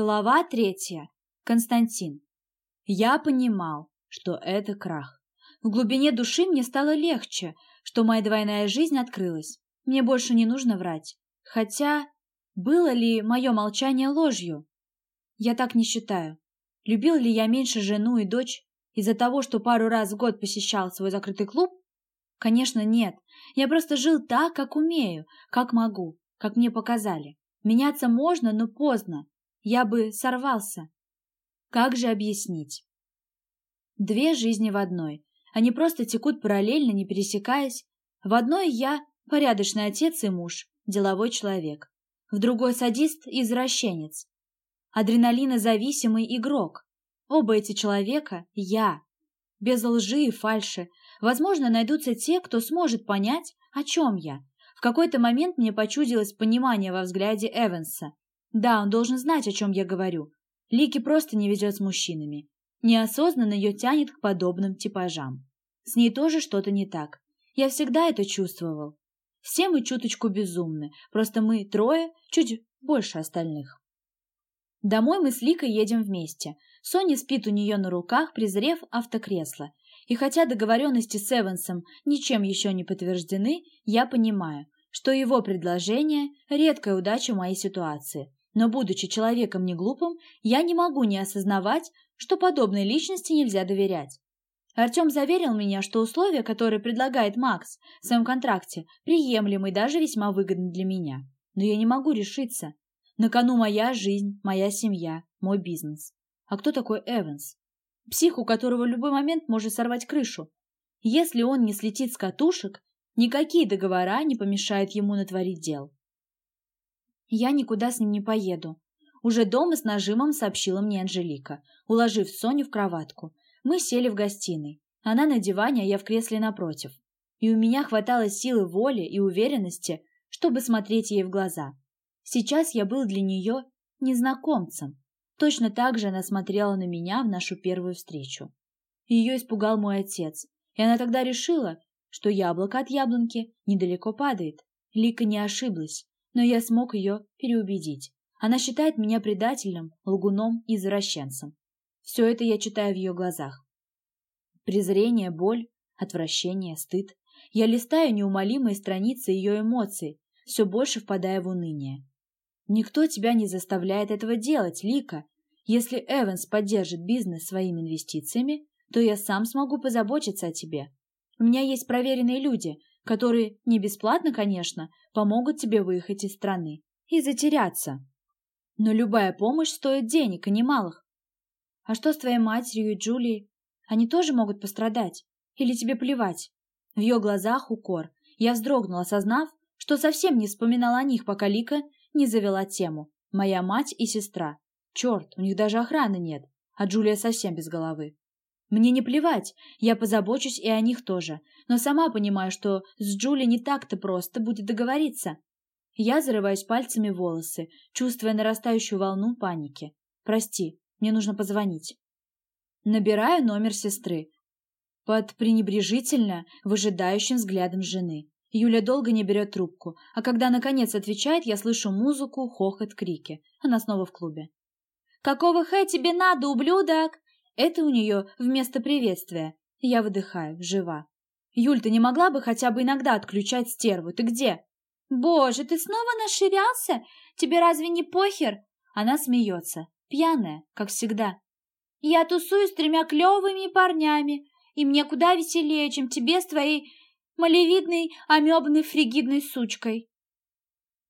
Глава третья. Константин. Я понимал, что это крах. В глубине души мне стало легче, что моя двойная жизнь открылась. Мне больше не нужно врать. Хотя, было ли мое молчание ложью? Я так не считаю. Любил ли я меньше жену и дочь из-за того, что пару раз в год посещал свой закрытый клуб? Конечно, нет. Я просто жил так, как умею, как могу, как мне показали. Меняться можно, но поздно я бы сорвался. Как же объяснить? Две жизни в одной. Они просто текут параллельно, не пересекаясь. В одной я порядочный отец и муж, деловой человек. В другой садист и извращенец. Адреналинозависимый игрок. Оба эти человека – я. Без лжи и фальши. Возможно, найдутся те, кто сможет понять, о чем я. В какой-то момент мне почудилось понимание во взгляде Эванса. Да, он должен знать, о чем я говорю. Лики просто не везет с мужчинами. Неосознанно ее тянет к подобным типажам. С ней тоже что-то не так. Я всегда это чувствовал. Все мы чуточку безумны, просто мы трое чуть больше остальных. Домой мы с Ликой едем вместе. Соня спит у нее на руках, презрев автокресло. И хотя договоренности с Эвансом ничем еще не подтверждены, я понимаю, что его предложение – редкая удача моей ситуации. Но, будучи человеком неглупым, я не могу не осознавать, что подобной личности нельзя доверять. Артем заверил меня, что условия, которые предлагает Макс в своем контракте, приемлемы и даже весьма выгодны для меня. Но я не могу решиться. На кону моя жизнь, моя семья, мой бизнес. А кто такой Эванс? Псих, у которого в любой момент может сорвать крышу. Если он не слетит с катушек, никакие договора не помешают ему натворить дел. Я никуда с ним не поеду. Уже дома с нажимом сообщила мне Анжелика, уложив Соню в кроватку. Мы сели в гостиной. Она на диване, а я в кресле напротив. И у меня хватало силы воли и уверенности, чтобы смотреть ей в глаза. Сейчас я был для нее незнакомцем. Точно так же она смотрела на меня в нашу первую встречу. Ее испугал мой отец, и она тогда решила, что яблоко от яблоньки недалеко падает. Лика не ошиблась но я смог ее переубедить. Она считает меня предателем, лгуном и извращенцем. Все это я читаю в ее глазах. Презрение, боль, отвращение, стыд. Я листаю неумолимые страницы ее эмоций, все больше впадая в уныние. Никто тебя не заставляет этого делать, Лика. Если Эванс поддержит бизнес своими инвестициями, то я сам смогу позаботиться о тебе. У меня есть проверенные люди, которые не бесплатно, конечно, помогут тебе выехать из страны и затеряться. Но любая помощь стоит денег, и немалых. А что с твоей матерью и Джулией? Они тоже могут пострадать? Или тебе плевать? В ее глазах укор. Я вздрогнула, осознав, что совсем не вспоминала о них, пока Лика не завела тему. Моя мать и сестра. Черт, у них даже охраны нет, а Джулия совсем без головы. Мне не плевать, я позабочусь и о них тоже, но сама понимаю, что с Джули не так-то просто будет договориться. Я зарываюсь пальцами в волосы, чувствуя нарастающую волну паники. Прости, мне нужно позвонить. Набираю номер сестры. Под пренебрежительно выжидающим взглядом жены. Юля долго не берет трубку, а когда наконец отвечает, я слышу музыку, хохот, крики. Она снова в клубе. «Какого хэ тебе надо, ублюдок?» Это у нее вместо приветствия. Я выдыхаю, жива. Юль, ты не могла бы хотя бы иногда отключать стерву? Ты где? Боже, ты снова наширялся? Тебе разве не похер? Она смеется, пьяная, как всегда. Я тусую с тремя клевыми парнями, и мне куда веселее, чем тебе с твоей малевидной, амебной, фригидной сучкой.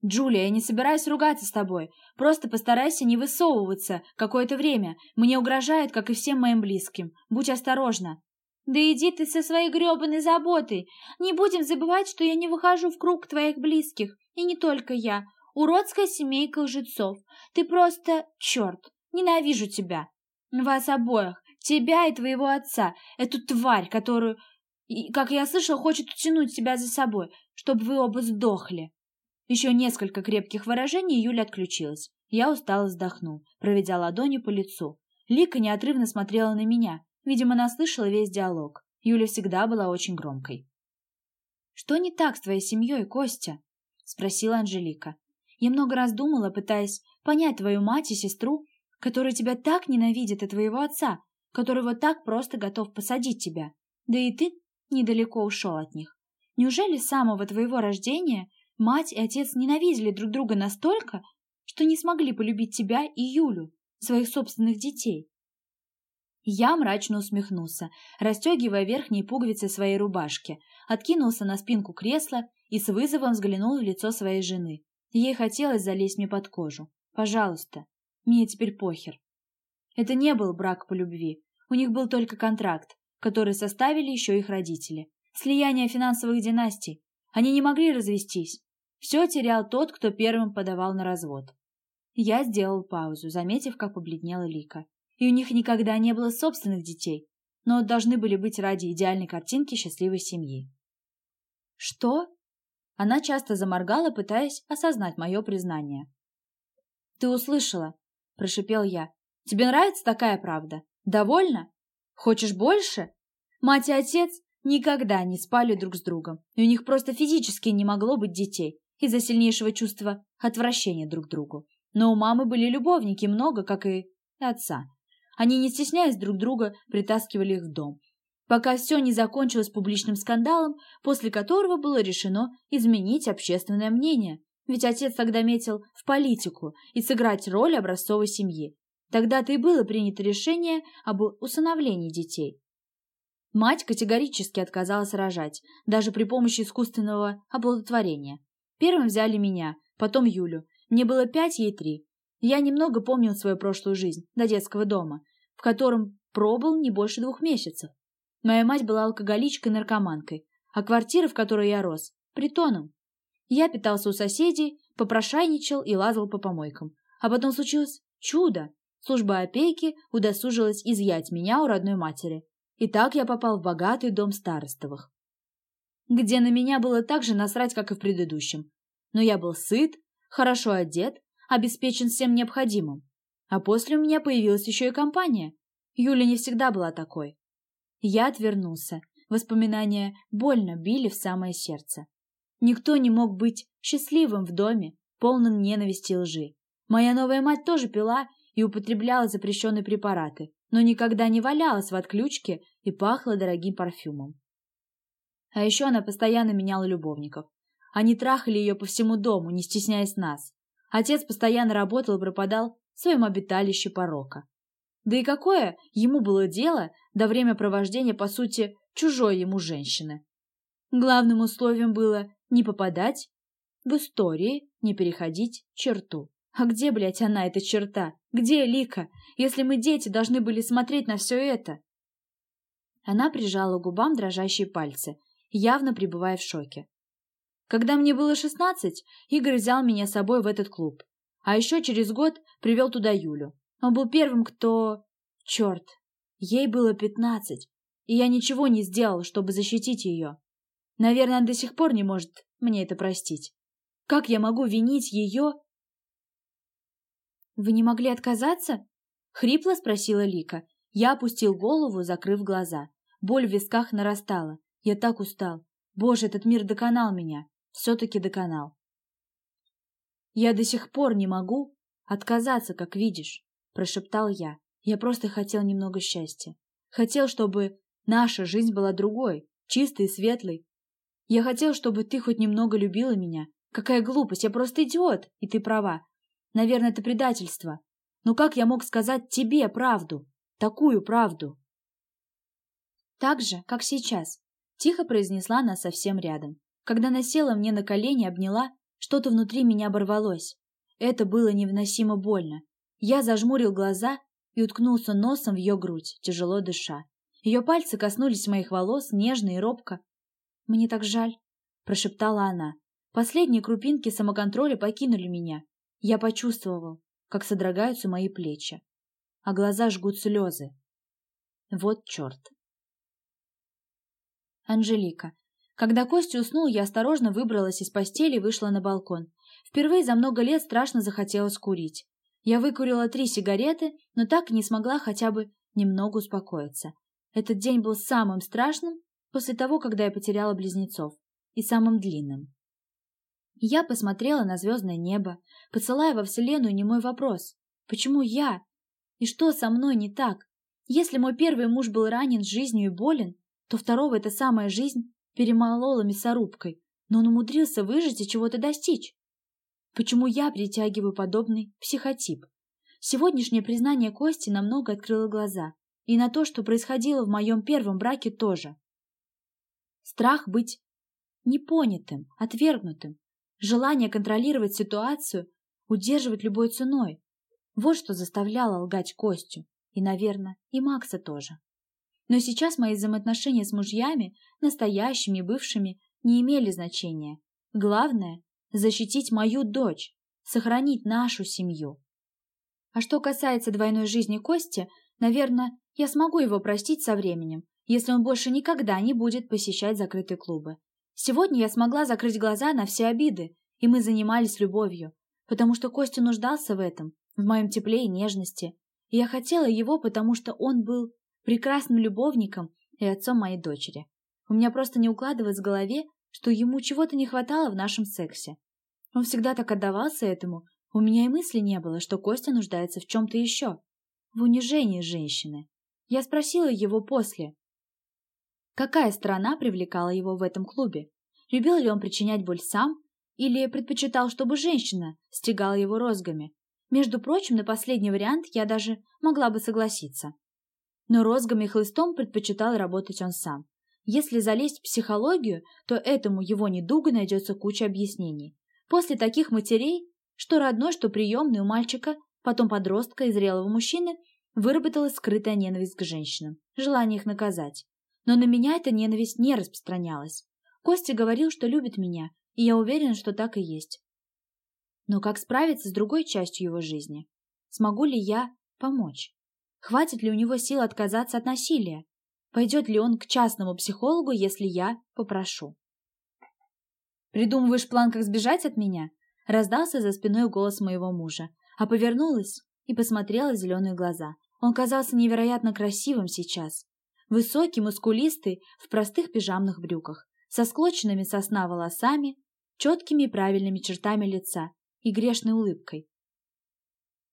«Джулия, я не собираюсь ругаться с тобой. Просто постарайся не высовываться какое-то время. Мне угрожает, как и всем моим близким. Будь осторожна». «Да иди ты со своей гребаной заботой. Не будем забывать, что я не выхожу в круг твоих близких. И не только я. Уродская семейка лжецов. Ты просто... Черт! Ненавижу тебя. Вас обоих. Тебя и твоего отца. Эту тварь, которую, как я слышал, хочет утянуть тебя за собой, чтобы вы оба сдохли. Еще несколько крепких выражений, Юля отключилась. Я устало вздохнул, проведя ладони по лицу. Лика неотрывно смотрела на меня. Видимо, она слышала весь диалог. Юля всегда была очень громкой. «Что не так с твоей семьей, Костя?» — спросила Анжелика. Я много раз думала, пытаясь понять твою мать и сестру, который тебя так ненавидит и твоего отца, которого так просто готов посадить тебя. Да и ты недалеко ушел от них. Неужели с самого твоего рождения мать и отец ненавидели друг друга настолько, что не смогли полюбить тебя и Юлю, своих собственных детей? Я мрачно усмехнулся, расстегивая верхние пуговицы своей рубашки, откинулся на спинку кресла и с вызовом взглянул в лицо своей жены. Ей хотелось залезть мне под кожу. «Пожалуйста, мне теперь похер». Это не был брак по любви. У них был только контракт, который составили еще их родители. Слияние финансовых династий. Они не могли развестись. Все терял тот, кто первым подавал на развод. Я сделал паузу, заметив, как побледнела Лика. И у них никогда не было собственных детей, но должны были быть ради идеальной картинки счастливой семьи. «Что?» Она часто заморгала, пытаясь осознать мое признание. «Ты услышала», – прошипел я. «Тебе нравится такая правда? Довольна? Хочешь больше? Мать и отец никогда не спали друг с другом, и у них просто физически не могло быть детей из-за сильнейшего чувства отвращения друг к другу. Но у мамы были любовники много, как и отца. Они, не стесняясь друг друга, притаскивали их в дом, пока все не закончилось публичным скандалом, после которого было решено изменить общественное мнение. Ведь отец тогда метил в политику и сыграть роль образцовой семьи. Тогда-то и было принято решение об усыновлении детей. Мать категорически отказалась рожать, даже при помощи искусственного оплодотворения. Первым взяли меня, потом Юлю. Мне было пять, ей три. Я немного помнил свою прошлую жизнь, до детского дома, в котором пробыл не больше двух месяцев. Моя мать была алкоголичкой-наркоманкой, а квартира, в которой я рос, притоном. Я питался у соседей, попрошайничал и лазал по помойкам. А потом случилось чудо. Служба опеки удосужилась изъять меня у родной матери. И так я попал в богатый дом старостовых, где на меня было так же насрать, как и в предыдущем. Но я был сыт, хорошо одет, обеспечен всем необходимым. А после у меня появилась еще и компания. Юля не всегда была такой. Я отвернулся. Воспоминания больно били в самое сердце. Никто не мог быть счастливым в доме, полном ненависти и лжи. Моя новая мать тоже пила и употребляла запрещенные препараты, но никогда не валялась в отключке и пахла дорогим парфюмом. А еще она постоянно меняла любовников. Они трахали ее по всему дому, не стесняясь нас. Отец постоянно работал и пропадал в своем обиталище порока. Да и какое ему было дело до времяпровождения, по сути, чужой ему женщины? Главным условием было не попадать в истории, не переходить черту. А где, блядь, она, эта черта? Где Лика, если мы, дети, должны были смотреть на все это? Она прижала к губам дрожащие пальцы, явно пребывая в шоке. Когда мне было шестнадцать, Игорь взял меня с собой в этот клуб. А еще через год привел туда Юлю. Он был первым, кто... Черт, ей было пятнадцать, и я ничего не сделал, чтобы защитить ее. Наверное, до сих пор не может мне это простить. Как я могу винить ее «Вы не могли отказаться?» — хрипло спросила Лика. Я опустил голову, закрыв глаза. Боль в висках нарастала. Я так устал. Боже, этот мир доконал меня. Все-таки доконал. «Я до сих пор не могу отказаться, как видишь», — прошептал я. «Я просто хотел немного счастья. Хотел, чтобы наша жизнь была другой, чистой и светлой. Я хотел, чтобы ты хоть немного любила меня. Какая глупость, я просто идиот, и ты права. Наверное, это предательство. Но как я мог сказать тебе правду? Такую правду? Так же, как сейчас. Тихо произнесла она совсем рядом. Когда она села мне на колени, обняла, что-то внутри меня оборвалось. Это было невыносимо больно. Я зажмурил глаза и уткнулся носом в ее грудь, тяжело дыша. Ее пальцы коснулись моих волос, нежно и робко. «Мне так жаль», — прошептала она. Последние крупинки самоконтроля покинули меня. Я почувствовал, как содрогаются мои плечи, а глаза жгут слезы. Вот черт. Анжелика. Когда Костя уснул, я осторожно выбралась из постели и вышла на балкон. Впервые за много лет страшно захотелось курить. Я выкурила три сигареты, но так и не смогла хотя бы немного успокоиться. Этот день был самым страшным после того, когда я потеряла близнецов, и самым длинным. Я посмотрела на звездное небо, посылая во Вселенную немой вопрос. Почему я? И что со мной не так? Если мой первый муж был ранен жизнью и болен, то второго эта самая жизнь перемолола мясорубкой, но он умудрился выжить и чего-то достичь. Почему я притягиваю подобный психотип? Сегодняшнее признание Кости намного открыло глаза. И на то, что происходило в моем первом браке тоже. Страх быть непонятым, отвергнутым, желание контролировать ситуацию, удерживать любой ценой. Вот что заставляло лгать Костю. И, наверное, и Макса тоже. Но сейчас мои взаимоотношения с мужьями, настоящими и бывшими, не имели значения. Главное – защитить мою дочь, сохранить нашу семью. А что касается двойной жизни Кости, наверное, я смогу его простить со временем, если он больше никогда не будет посещать закрытые клубы. Сегодня я смогла закрыть глаза на все обиды, и мы занимались любовью, потому что Костя нуждался в этом, в моем тепле и нежности. И я хотела его, потому что он был прекрасным любовником и отцом моей дочери. У меня просто не укладывалось в голове, что ему чего-то не хватало в нашем сексе. Он всегда так отдавался этому, у меня и мысли не было, что Костя нуждается в чем-то еще. В унижении женщины. Я спросила его после. Какая сторона привлекала его в этом клубе? Любил ли он причинять боль сам? Или предпочитал, чтобы женщина стегала его розгами? Между прочим, на последний вариант я даже могла бы согласиться. Но розгами и хлыстом предпочитал работать он сам. Если залезть в психологию, то этому его недугу найдется куча объяснений. После таких матерей, что родной, что приемный у мальчика, потом подростка и зрелого мужчины, выработалась скрытая ненависть к женщинам, желание их наказать. Но на меня эта ненависть не распространялась. Костя говорил, что любит меня, и я уверена, что так и есть. Но как справиться с другой частью его жизни? Смогу ли я помочь? Хватит ли у него сил отказаться от насилия? Пойдет ли он к частному психологу, если я попрошу? «Придумываешь план, как сбежать от меня?» Раздался за спиной голос моего мужа, а повернулась и посмотрела в зеленые глаза. Он казался невероятно красивым сейчас. Высокий, мускулистый, в простых пижамных брюках, со склоченными сосна волосами, четкими и правильными чертами лица и грешной улыбкой.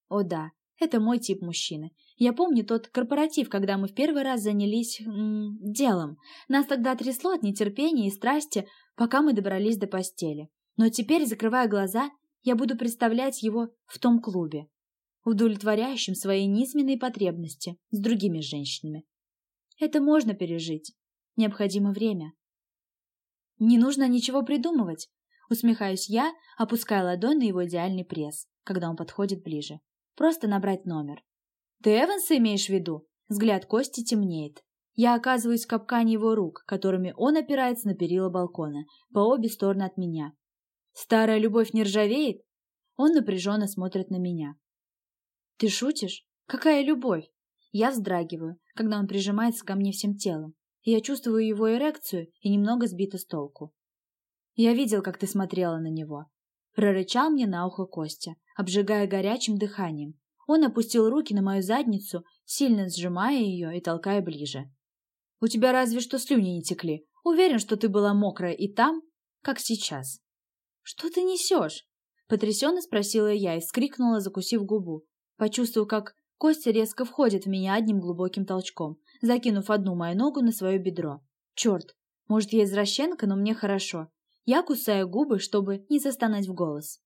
О да, это мой тип мужчины. Я помню тот корпоратив, когда мы в первый раз занялись м, делом. Нас тогда трясло от нетерпения и страсти, пока мы добрались до постели. Но теперь, закрывая глаза, я буду представлять его в том клубе, удовлетворяющим свои низменные потребности с другими женщинами. Это можно пережить. Необходимо время. Не нужно ничего придумывать. Усмехаюсь я, опуская ладонь на его идеальный пресс, когда он подходит ближе. Просто набрать номер. Ты Эванса имеешь в виду? Взгляд Кости темнеет. Я оказываюсь в капкане его рук, которыми он опирается на перила балкона, по обе стороны от меня. Старая любовь не ржавеет? Он напряженно смотрит на меня. Ты шутишь? Какая любовь? Я вздрагиваю, когда он прижимается ко мне всем телом, я чувствую его эрекцию и немного сбита с толку. Я видел, как ты смотрела на него. Прорычал мне на ухо Костя, обжигая горячим дыханием. Он опустил руки на мою задницу, сильно сжимая ее и толкая ближе. «У тебя разве что слюни не текли. Уверен, что ты была мокрая и там, как сейчас». «Что ты несешь?» Потрясенно спросила я и вскрикнула, закусив губу. Почувствовав, как Костя резко входит в меня одним глубоким толчком, закинув одну мою ногу на свое бедро. Черт, может, я извращенка, но мне хорошо. Я кусаю губы, чтобы не застонать в голос.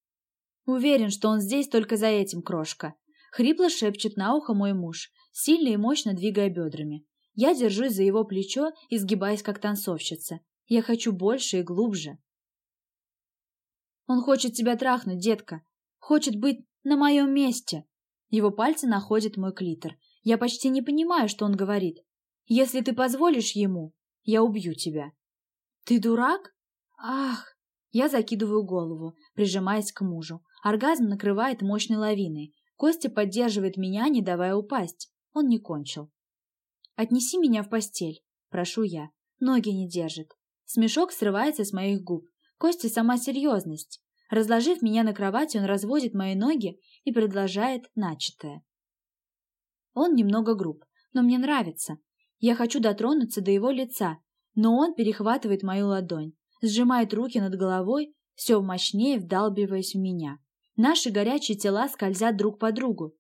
Уверен, что он здесь только за этим, крошка. Хрипло шепчет на ухо мой муж, сильно и мощно двигая бедрами. Я держусь за его плечо, изгибаясь как танцовщица. Я хочу больше и глубже. Он хочет тебя трахнуть, детка. Хочет быть на моем месте. Его пальцы находят мой клитор. Я почти не понимаю, что он говорит. Если ты позволишь ему, я убью тебя. Ты дурак? Ах! Я закидываю голову, прижимаясь к мужу. Оргазм накрывает мощной лавиной. Костя поддерживает меня, не давая упасть. Он не кончил. «Отнеси меня в постель», — прошу я. Ноги не держит. Смешок срывается с моих губ. Костя сама серьезность. Разложив меня на кровати, он разводит мои ноги и продолжает начатое. Он немного груб, но мне нравится. Я хочу дотронуться до его лица, но он перехватывает мою ладонь, сжимает руки над головой, все мощнее вдалбиваясь в меня. Наши горячие тела скользят друг по другу.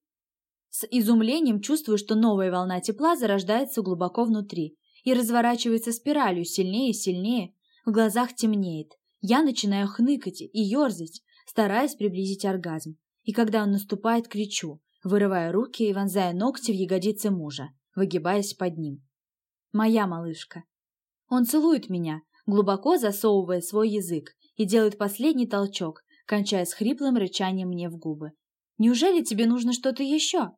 С изумлением чувствую, что новая волна тепла зарождается глубоко внутри и разворачивается спиралью сильнее и сильнее. В глазах темнеет. Я начинаю хныкать и ерзать, стараясь приблизить оргазм. И когда он наступает, кричу, вырывая руки и вонзая ногти в ягодицы мужа, выгибаясь под ним. «Моя малышка». Он целует меня, глубоко засовывая свой язык, и делает последний толчок, кончая с хриплым рычанием мне в губы. «Неужели тебе нужно что-то еще?»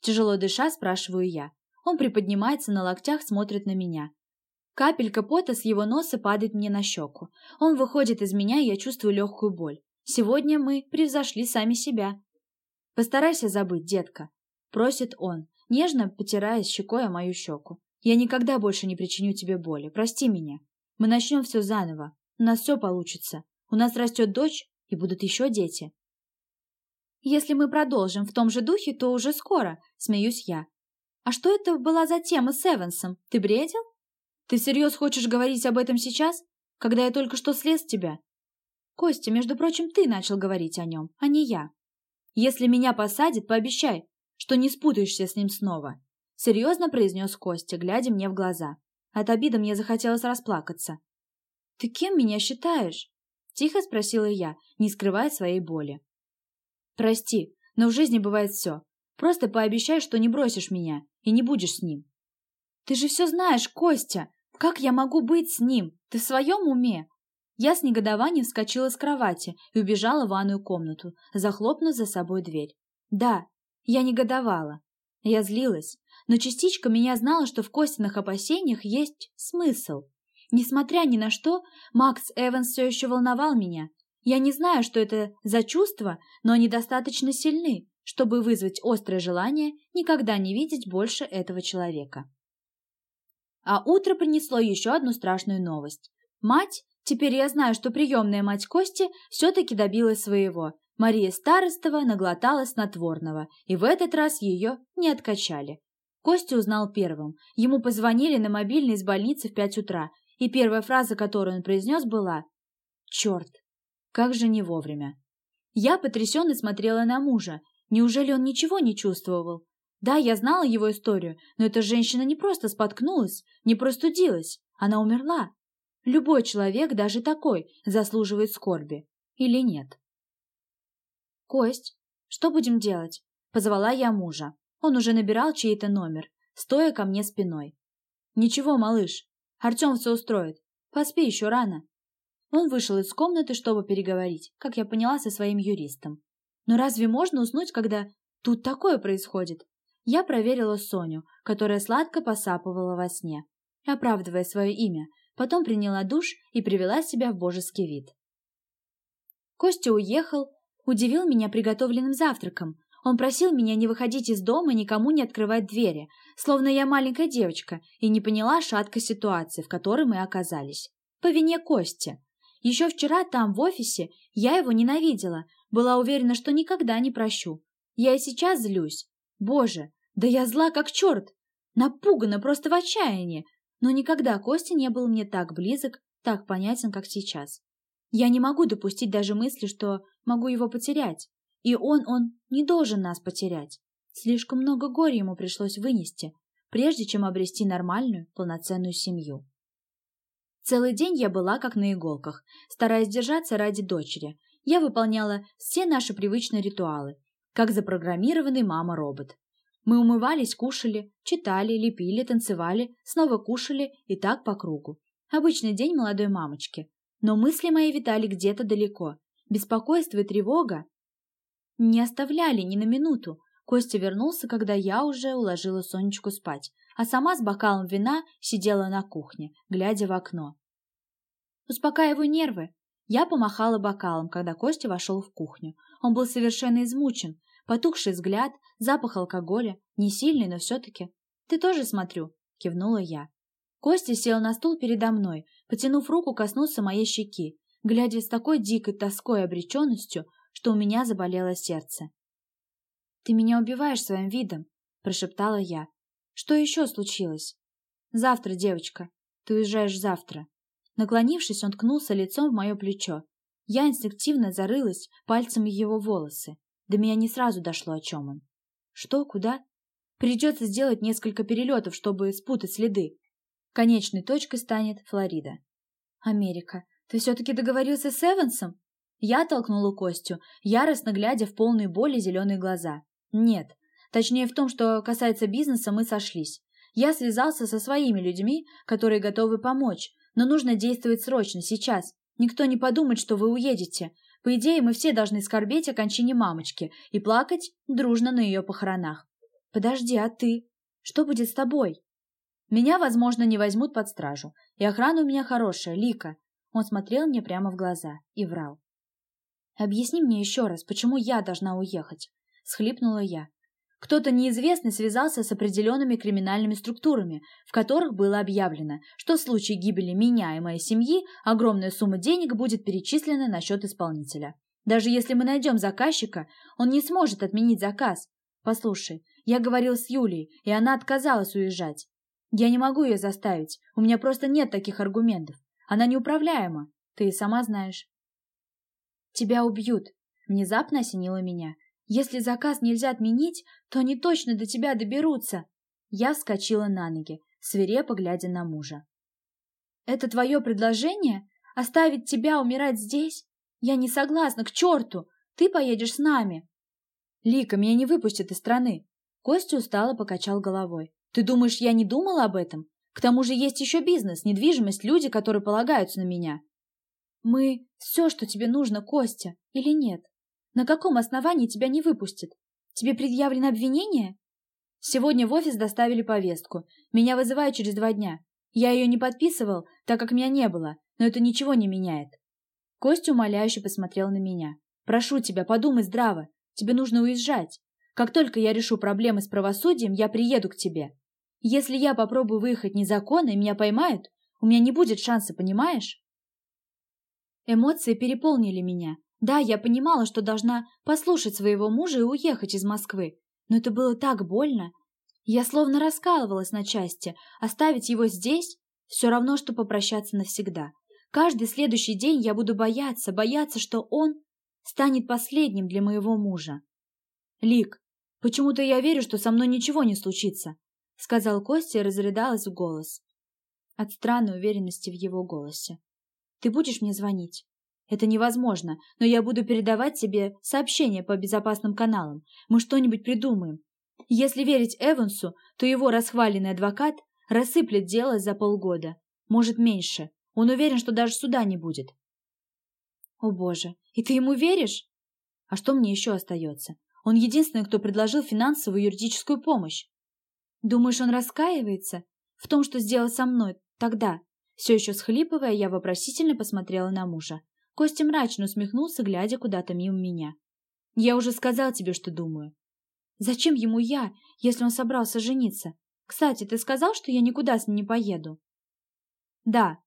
Тяжело дыша, спрашиваю я. Он приподнимается на локтях, смотрит на меня. Капелька пота с его носа падает мне на щеку. Он выходит из меня, и я чувствую легкую боль. Сегодня мы превзошли сами себя. «Постарайся забыть, детка», — просит он, нежно потирая щекой о мою щеку. «Я никогда больше не причиню тебе боли. Прости меня. Мы начнем все заново. У нас все получится. У нас растет дочь, и будут еще дети. Если мы продолжим в том же духе, то уже скоро, смеюсь я. А что это была за тема с Эвансом? Ты бредил? Ты всерьез хочешь говорить об этом сейчас, когда я только что слез с тебя? Костя, между прочим, ты начал говорить о нем, а не я. Если меня посадят, пообещай, что не спутаешься с ним снова. Серьезно произнес Костя, глядя мне в глаза. От обиды мне захотелось расплакаться. «Ты кем меня считаешь?» Тихо спросила я, не скрывая своей боли. «Прости, но в жизни бывает все. Просто пообещай, что не бросишь меня и не будешь с ним». «Ты же все знаешь, Костя! Как я могу быть с ним? Ты в своем уме?» Я с негодованием вскочила с кровати и убежала в ванную комнату, захлопнув за собой дверь. Да, я негодовала. Я злилась, но частичка меня знала, что в Костиных опасениях есть смысл. Несмотря ни на что, Макс Эванс все еще волновал меня. Я не знаю, что это за чувства, но они достаточно сильны, чтобы вызвать острое желание никогда не видеть больше этого человека. А утро принесло еще одну страшную новость. Мать, теперь я знаю, что приемная мать Кости все-таки добилась своего. Мария Старостова наглоталась снотворного, и в этот раз ее не откачали. Костя узнал первым. Ему позвонили на мобильный из больницы в пять утра и первая фраза, которую он произнес, была «Черт, как же не вовремя». Я потрясенно смотрела на мужа. Неужели он ничего не чувствовал? Да, я знала его историю, но эта женщина не просто споткнулась, не простудилась, она умерла. Любой человек, даже такой, заслуживает скорби. Или нет? «Кость, что будем делать?» Позвала я мужа. Он уже набирал чей-то номер, стоя ко мне спиной. «Ничего, малыш, Артем все устроит. Поспи еще рано. Он вышел из комнаты, чтобы переговорить, как я поняла, со своим юристом. Но разве можно уснуть, когда тут такое происходит? Я проверила Соню, которая сладко посапывала во сне, оправдывая свое имя, потом приняла душ и привела себя в божеский вид. Костя уехал, удивил меня приготовленным завтраком, он просил меня не выходить из дома и никому не открывать двери, словно я маленькая девочка и не поняла шаткой ситуации, в которой мы оказались. По вине Кости. Еще вчера там, в офисе, я его ненавидела, была уверена, что никогда не прощу. Я и сейчас злюсь. Боже, да я зла как черт! Напугана просто в отчаянии. Но никогда Костя не был мне так близок, так понятен, как сейчас. Я не могу допустить даже мысли, что могу его потерять. И он, он не должен нас потерять. Слишком много горя ему пришлось вынести, прежде чем обрести нормальную, полноценную семью. Целый день я была как на иголках, стараясь держаться ради дочери. Я выполняла все наши привычные ритуалы, как запрограммированный мама-робот. Мы умывались, кушали, читали, лепили, танцевали, снова кушали и так по кругу. Обычный день молодой мамочки. Но мысли мои витали где-то далеко. Беспокойство и тревога не оставляли ни на минуту. Костя вернулся, когда я уже уложила Сонечку спать, а сама с бокалом вина сидела на кухне, глядя в окно. Успокаиваю нервы. Я помахала бокалом, когда Костя вошел в кухню. Он был совершенно измучен, потухший взгляд, запах алкоголя, не сильный, но все-таки. «Ты тоже смотрю», — кивнула я. Костя сел на стул передо мной, потянув руку, коснулся моей щеки, глядя с такой дикой тоской и обреченностью, что у меня заболело сердце. «Ты меня убиваешь своим видом», – прошептала я. «Что еще случилось?» «Завтра, девочка. Ты уезжаешь завтра». Наклонившись, он ткнулся лицом в мое плечо. Я инстинктивно зарылась пальцами его волосы. До меня не сразу дошло, о чем он. Что? Куда? Придется сделать несколько перелетов, чтобы спутать следы. Конечной точкой станет Флорида. Америка. Ты все-таки договорился с Эвансом? Я толкнула Костю, яростно глядя в полные боли зеленые глаза. Нет. Точнее, в том, что касается бизнеса, мы сошлись. Я связался со своими людьми, которые готовы помочь, но нужно действовать срочно, сейчас. Никто не подумает, что вы уедете. По идее, мы все должны скорбеть о кончине мамочки и плакать дружно на ее похоронах. Подожди, а ты? Что будет с тобой? Меня, возможно, не возьмут под стражу. И охрана у меня хорошая, Лика. Он смотрел мне прямо в глаза и врал. «Объясни мне еще раз, почему я должна уехать?» — схлипнула я. Кто-то неизвестный связался с определенными криминальными структурами, в которых было объявлено, что в случае гибели меня и моей семьи огромная сумма денег будет перечислена на счет исполнителя. Даже если мы найдем заказчика, он не сможет отменить заказ. Послушай, я говорил с Юлей, и она отказалась уезжать. Я не могу ее заставить, у меня просто нет таких аргументов. Она неуправляема, ты и сама знаешь. Тебя убьют, внезапно осенило меня. Если заказ нельзя отменить, то они точно до тебя доберутся. Я вскочила на ноги, свирепо глядя на мужа. Это твое предложение? Оставить тебя умирать здесь? Я не согласна, к черту! Ты поедешь с нами. Лика, меня не выпустят из страны. Костя устало покачал головой. Ты думаешь, я не думала об этом? К тому же есть еще бизнес, недвижимость, люди, которые полагаются на меня. Мы все, что тебе нужно, Костя, или нет? На каком основании тебя не выпустят? Тебе предъявлено обвинение? Сегодня в офис доставили повестку. Меня вызывают через два дня. Я ее не подписывал, так как меня не было, но это ничего не меняет. Костя умоляюще посмотрел на меня. «Прошу тебя, подумай здраво. Тебе нужно уезжать. Как только я решу проблемы с правосудием, я приеду к тебе. Если я попробую выехать незаконно и меня поймают, у меня не будет шанса, понимаешь?» Эмоции переполнили меня. Да, я понимала, что должна послушать своего мужа и уехать из Москвы, но это было так больно. Я словно раскалывалась на части. Оставить его здесь — все равно, что попрощаться навсегда. Каждый следующий день я буду бояться, бояться, что он станет последним для моего мужа. «Лик, почему-то я верю, что со мной ничего не случится», — сказал Костя и разрыдалась в голос. От странной уверенности в его голосе. «Ты будешь мне звонить?» Это невозможно, но я буду передавать тебе сообщения по безопасным каналам. Мы что-нибудь придумаем. Если верить Эвансу, то его расхваленный адвокат рассыплет дело за полгода. Может, меньше. Он уверен, что даже суда не будет. О боже, и ты ему веришь? А что мне еще остается? Он единственный, кто предложил финансовую юридическую помощь. Думаешь, он раскаивается в том, что сделал со мной тогда? Все еще схлипывая, я вопросительно посмотрела на мужа. Костя мрачно усмехнулся, глядя куда-то мимо меня. «Я уже сказал тебе, что думаю». «Зачем ему я, если он собрался жениться? Кстати, ты сказал, что я никуда с ним не поеду?» «Да,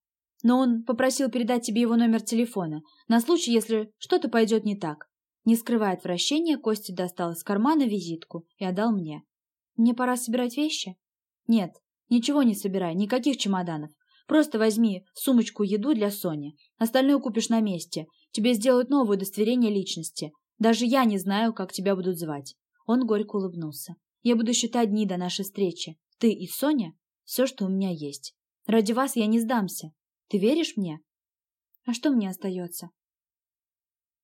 но он попросил передать тебе его номер телефона, на случай, если что-то пойдет не так». Не скрывая отвращения, Костя достал из кармана визитку и отдал мне. «Мне пора собирать вещи?» «Нет, ничего не собирай, никаких чемоданов. Просто возьми сумочку еду для Сони. Остальное купишь на месте. Тебе сделают новое удостоверение личности. Даже я не знаю, как тебя будут звать. Он горько улыбнулся. Я буду считать дни до нашей встречи. Ты и Соня — все, что у меня есть. Ради вас я не сдамся. Ты веришь мне? А что мне остается?